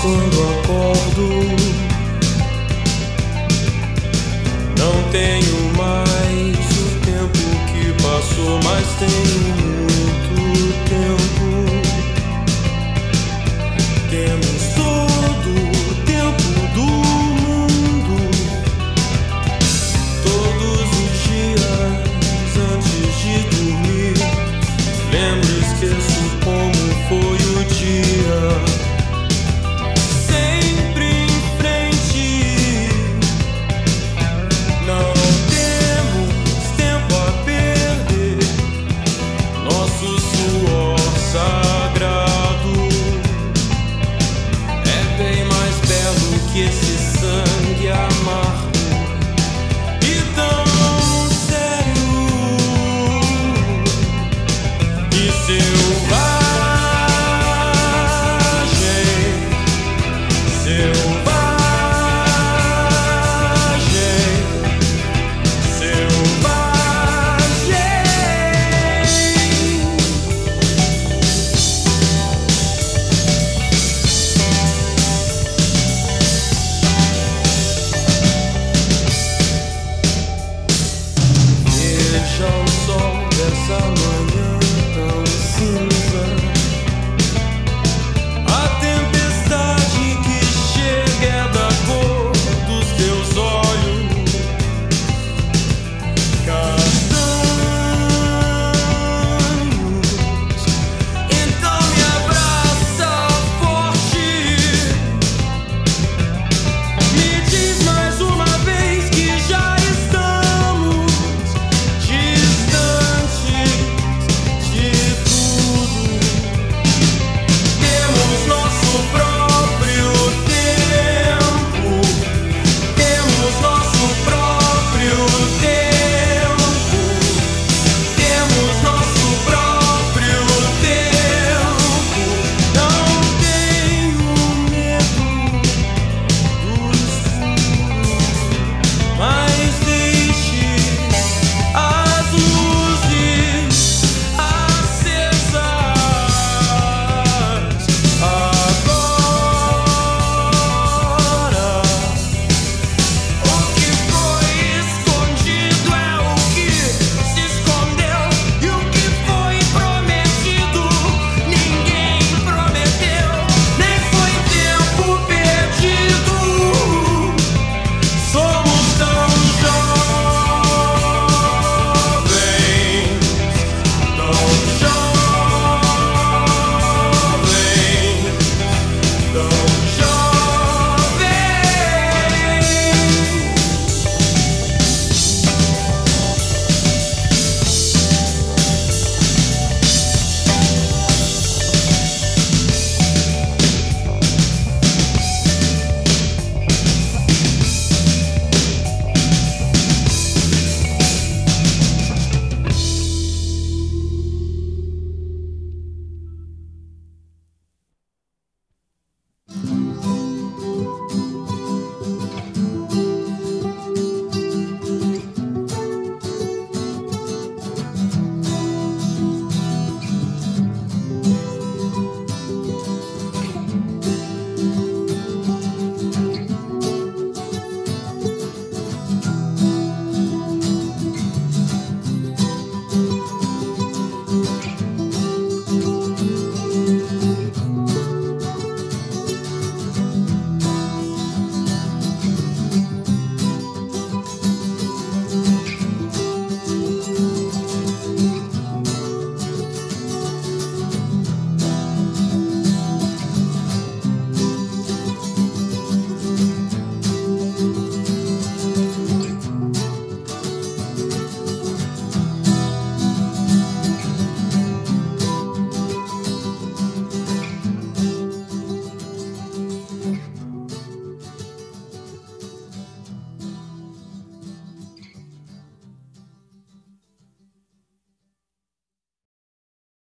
quando acordo. Não tenho mais o tempo que passou, mas tenho muito tempo. Temos todo o tempo do mundo. Todos os dias antes de dormir, lembro e que esse show song the summer